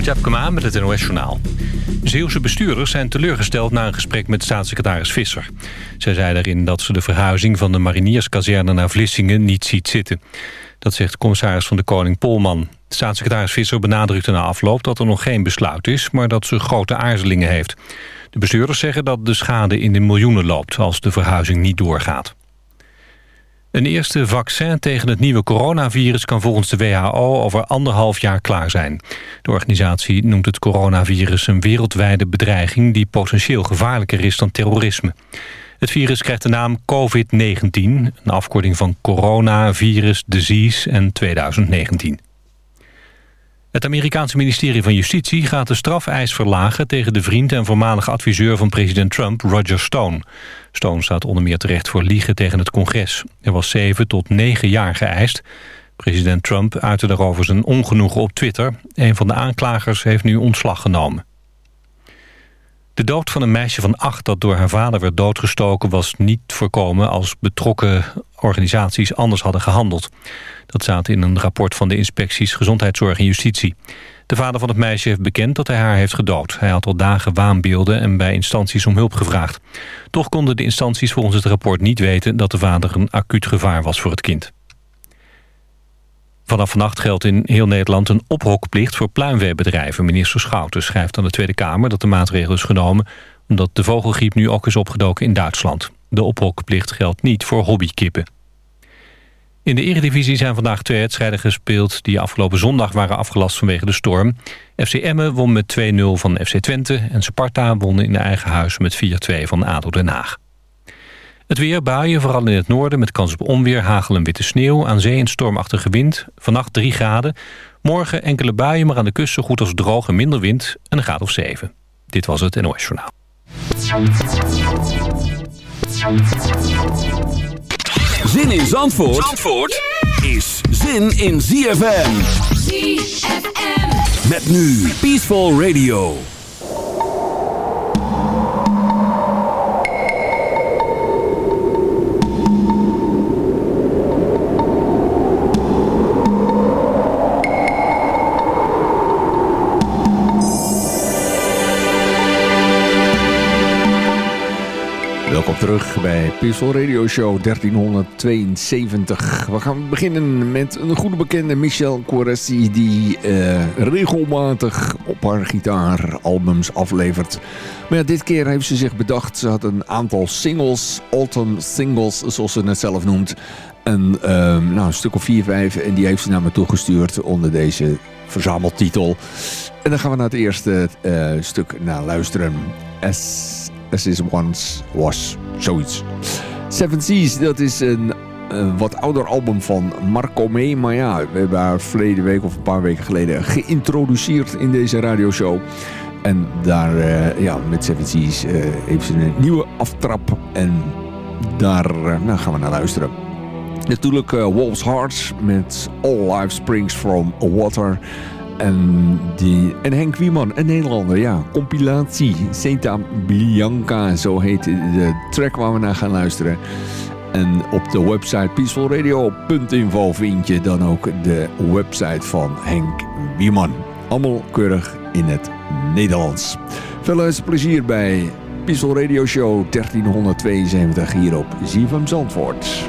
Punjab Kama met het NOS-journaal. Zeeuwse bestuurders zijn teleurgesteld na een gesprek met staatssecretaris Visser. Zij zei daarin dat ze de verhuizing van de marinierskazerne naar Vlissingen niet ziet zitten. Dat zegt commissaris van de Koning Polman. Staatssecretaris Visser benadrukte na afloop dat er nog geen besluit is... maar dat ze grote aarzelingen heeft. De bestuurders zeggen dat de schade in de miljoenen loopt... als de verhuizing niet doorgaat. Een eerste vaccin tegen het nieuwe coronavirus kan volgens de WHO over anderhalf jaar klaar zijn. De organisatie noemt het coronavirus een wereldwijde bedreiging die potentieel gevaarlijker is dan terrorisme. Het virus krijgt de naam COVID-19, een afkorting van coronavirus, disease en 2019. Het Amerikaanse ministerie van Justitie gaat de strafeis verlagen... tegen de vriend en voormalige adviseur van president Trump, Roger Stone. Stone staat onder meer terecht voor liegen tegen het congres. Er was zeven tot negen jaar geëist. President Trump uitte daarover zijn ongenoegen op Twitter. Een van de aanklagers heeft nu ontslag genomen. De dood van een meisje van acht dat door haar vader werd doodgestoken... was niet voorkomen als betrokken organisaties anders hadden gehandeld. Dat staat in een rapport van de inspecties Gezondheidszorg en Justitie. De vader van het meisje heeft bekend dat hij haar heeft gedood. Hij had al dagen waanbeelden en bij instanties om hulp gevraagd. Toch konden de instanties volgens het rapport niet weten... dat de vader een acuut gevaar was voor het kind. Vanaf vannacht geldt in heel Nederland een ophokplicht voor pluimveebedrijven. Minister Schouten schrijft aan de Tweede Kamer dat de maatregel is genomen... omdat de vogelgriep nu ook is opgedoken in Duitsland. De ophokplicht geldt niet voor hobbykippen. In de eredivisie zijn vandaag twee wedstrijden gespeeld... die afgelopen zondag waren afgelast vanwege de storm. FC Emmen won met 2-0 van FC Twente... en Sparta won in eigen huis met 4-2 van ADO Den Haag. Het weer, buien, vooral in het noorden... met kans op onweer, hagel en witte sneeuw. Aan zee een stormachtige wind. Vannacht 3 graden. Morgen enkele buien, maar aan de kust zo goed als droog en minder wind... en een graad of 7. Dit was het NOS Journaal. Zin in Zandvoort, Zandvoort is zin in ZFM. ZFM. Met nu Peaceful Radio. Terug bij Peaceful Radio Show 1372. We gaan beginnen met een goede bekende Michelle Coressi... die uh, regelmatig op haar gitaar albums aflevert. Maar ja, dit keer heeft ze zich bedacht. Ze had een aantal singles, autumn singles zoals ze het zelf noemt. Uh, nou, een stuk of vier, vijf. En die heeft ze naar me toegestuurd onder deze verzameltitel. En dan gaan we naar het eerste uh, stuk naar luisteren. S As Is Once Was. Zoiets. Seven Seas, dat is een, wat ouder album van Marco May. Maar ja, we hebben haar verleden week of een paar weken geleden geïntroduceerd in deze radioshow. En daar, uh, ja, met Seven Seas uh, heeft ze een nieuwe aftrap. En daar uh, nou, gaan we naar luisteren. Natuurlijk Wolf's Hearts met All Life Springs From Water... En, die, en Henk Wieman, een Nederlander, ja. Compilatie, Santa Bianca, zo heet de track waar we naar gaan luisteren. En op de website peacefulradio.info vind je dan ook de website van Henk Wieman. Allemaal keurig in het Nederlands. Veel plezier bij Peaceful Radio Show 1372 hier op ZFM Zandvoort.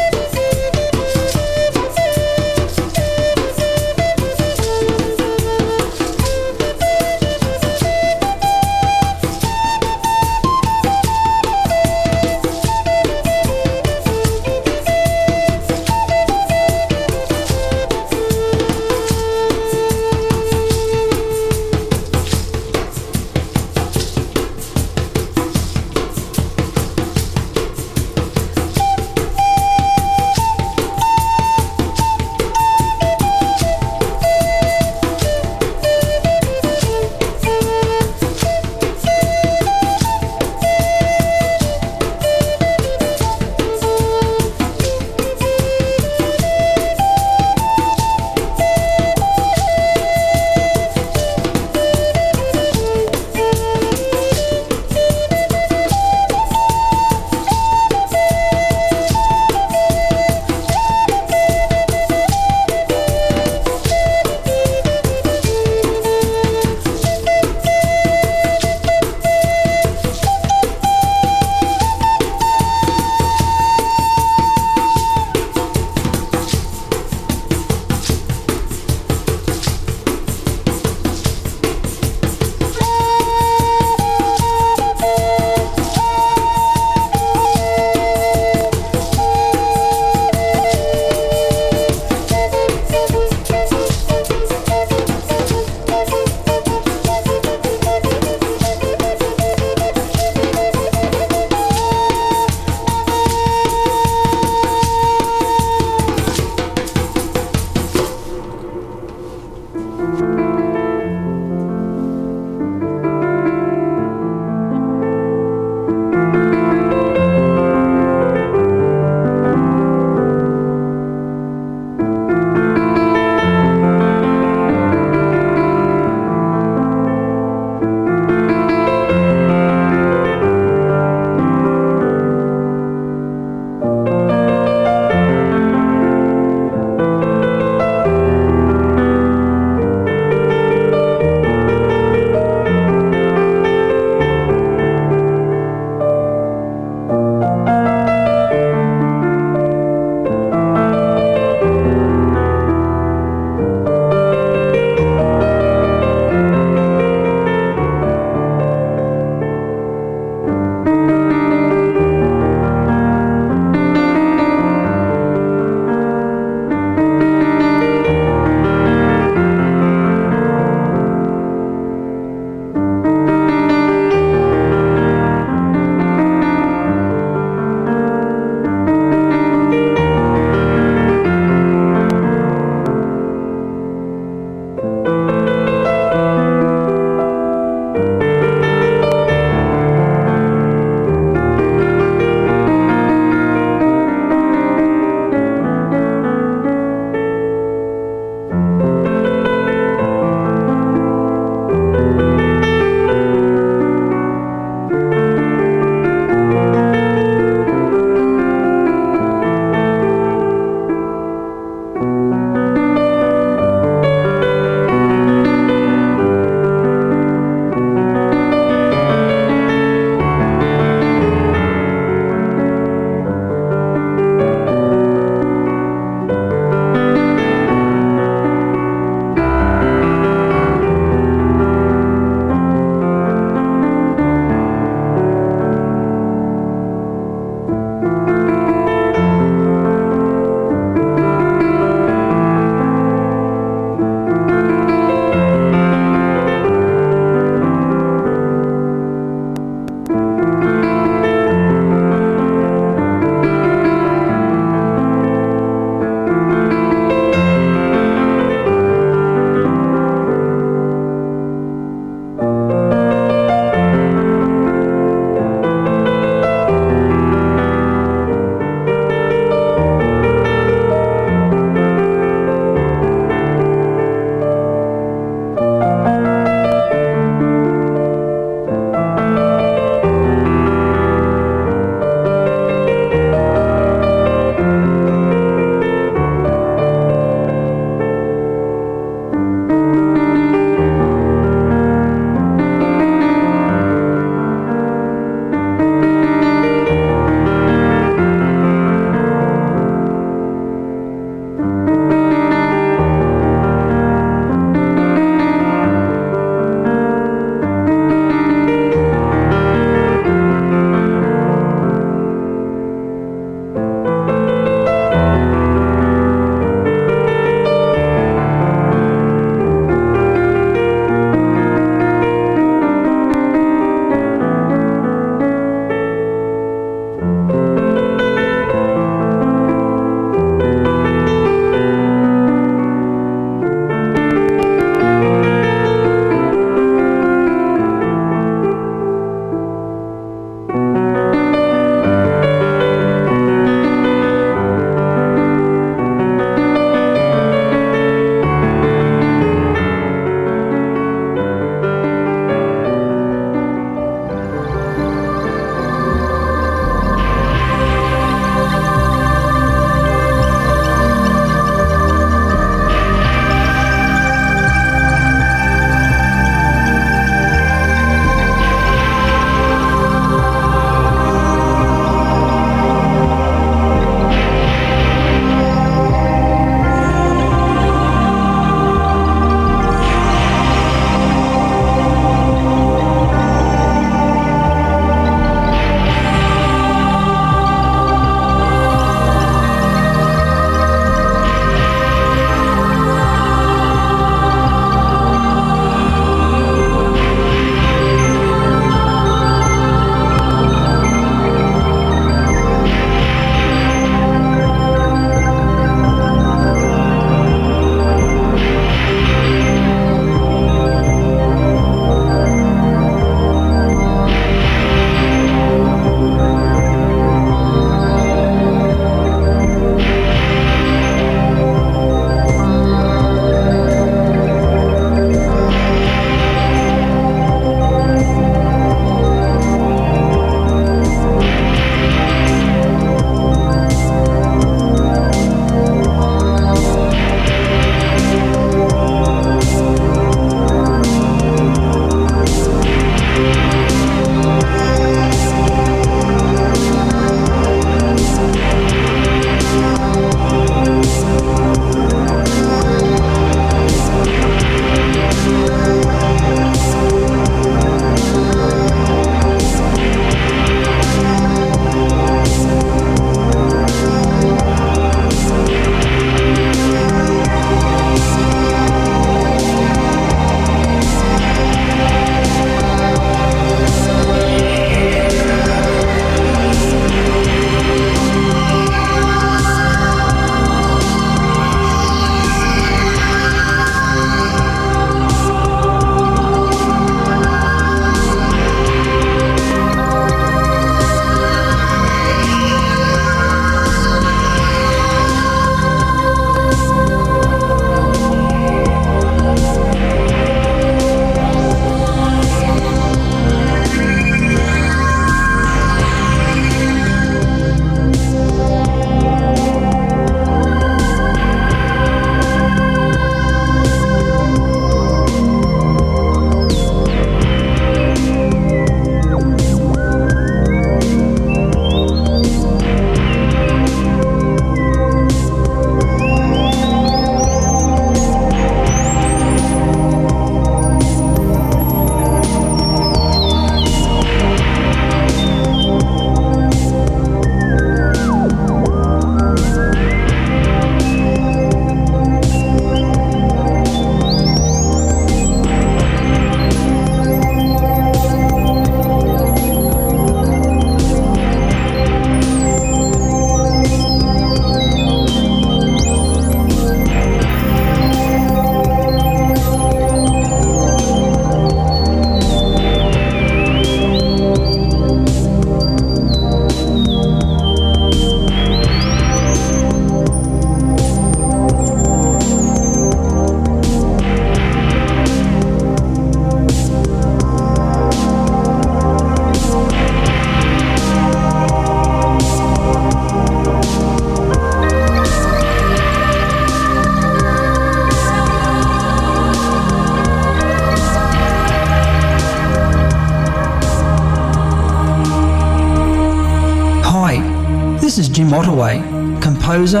Jim Ottaway, composer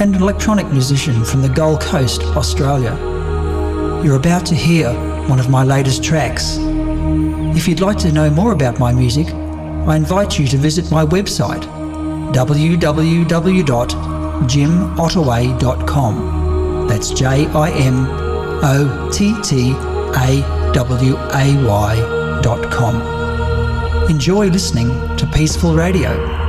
and electronic musician from the Gold Coast, Australia. You're about to hear one of my latest tracks. If you'd like to know more about my music, I invite you to visit my website www.jimottaway.com. That's J I M O T T A W A Y.com. Enjoy listening to Peaceful Radio.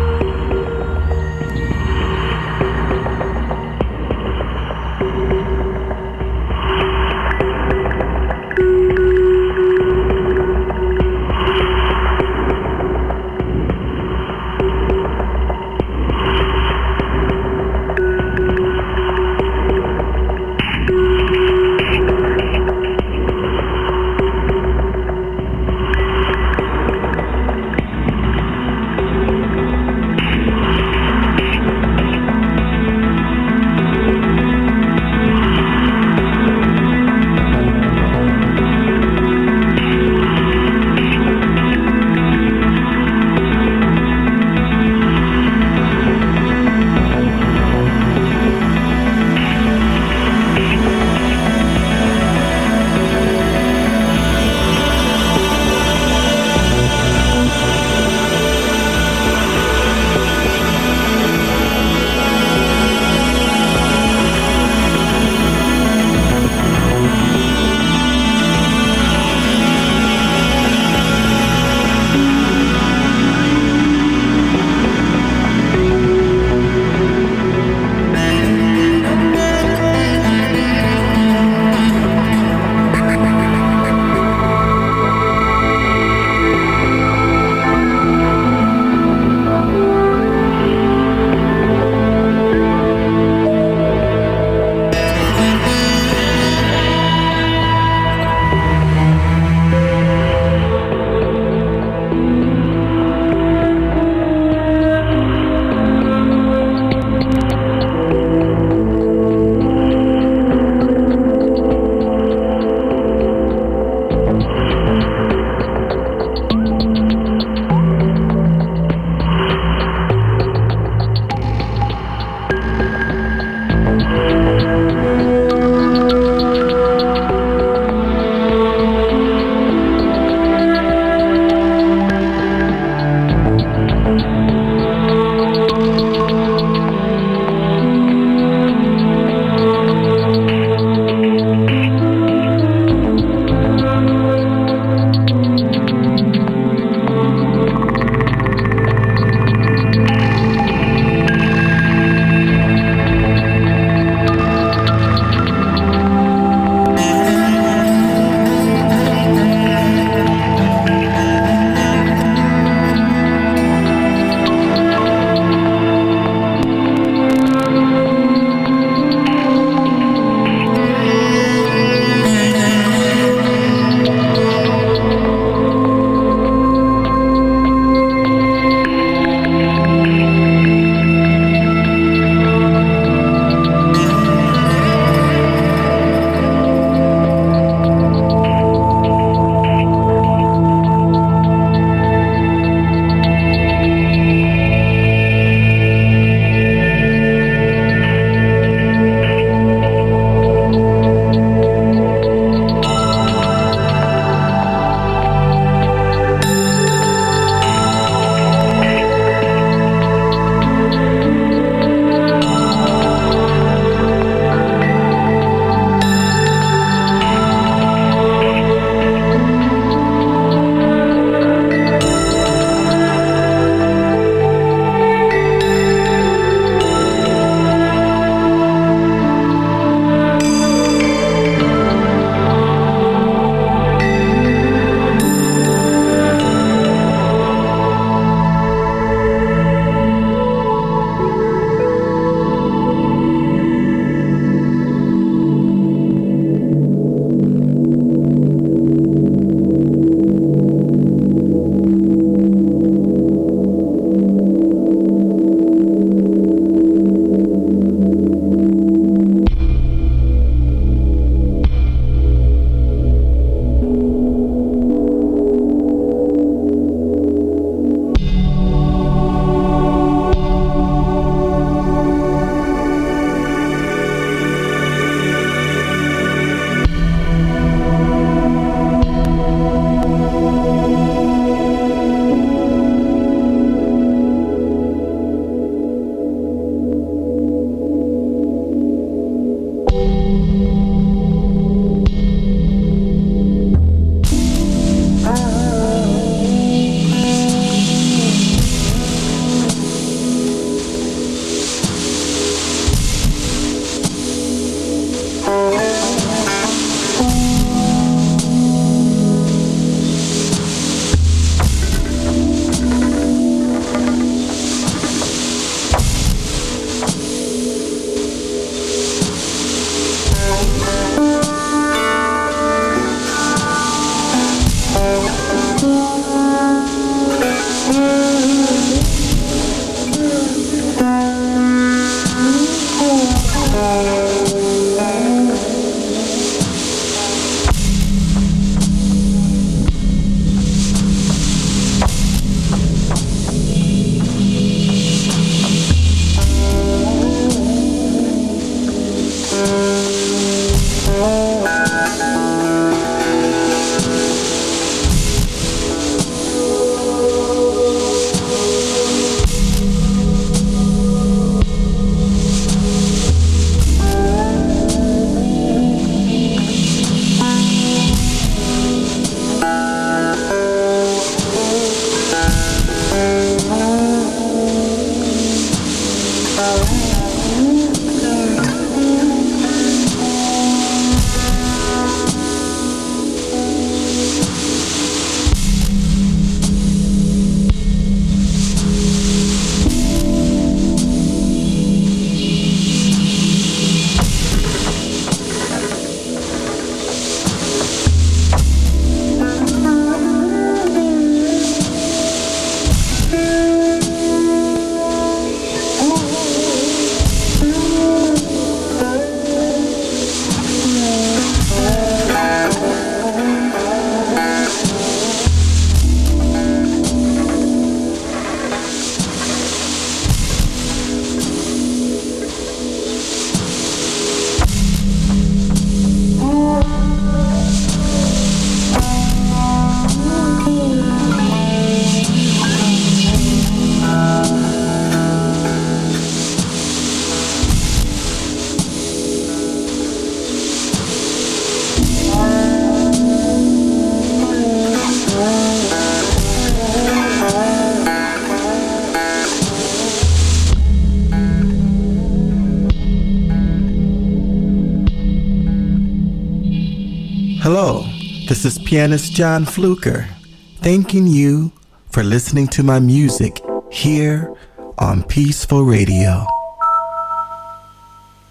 Pianist John Fluker, thanking you for listening to my music here on Peaceful Radio.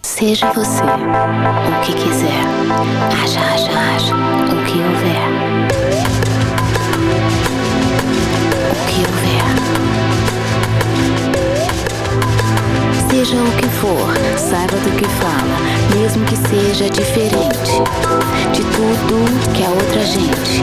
Seja você o que quiser, haja, haja, haja, o que houver. Seja o que for, saiba do que fala, mesmo que seja diferente de tudo que a outra gente.